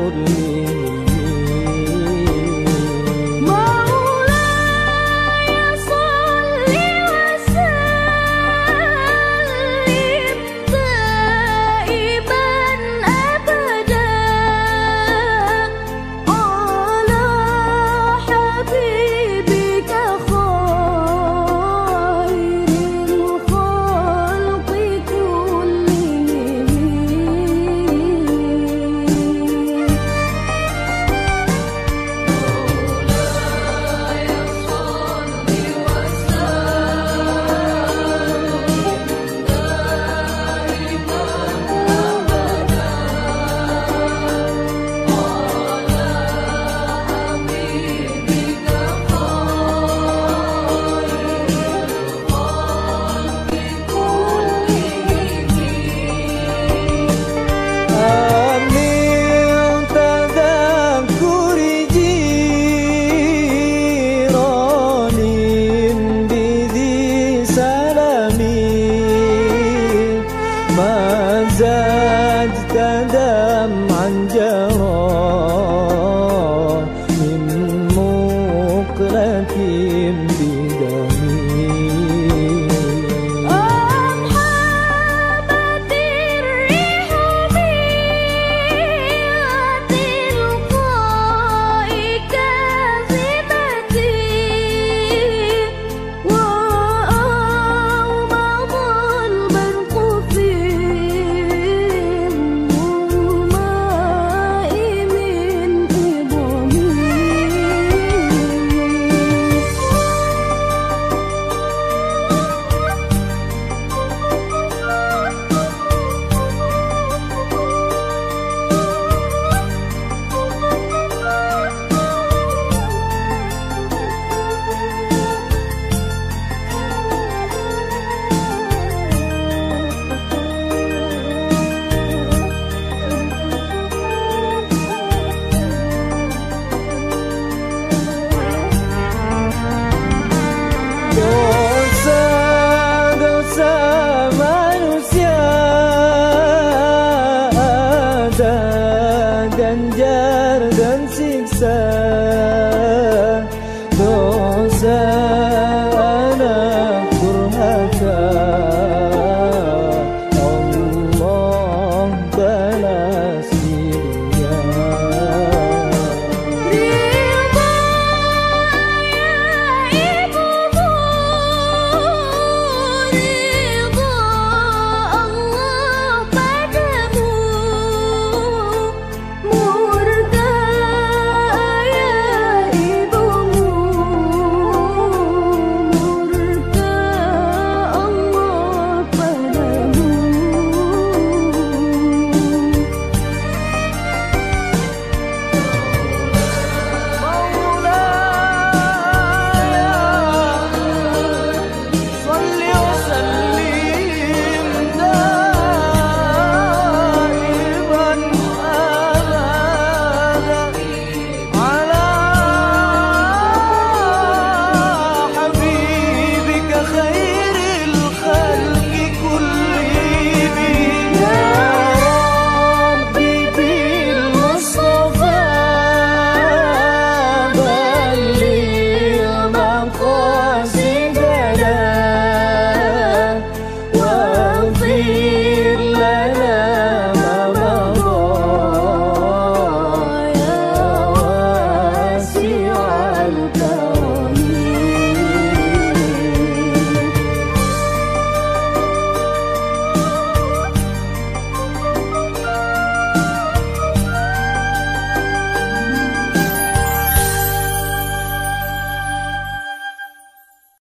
You. 满江红。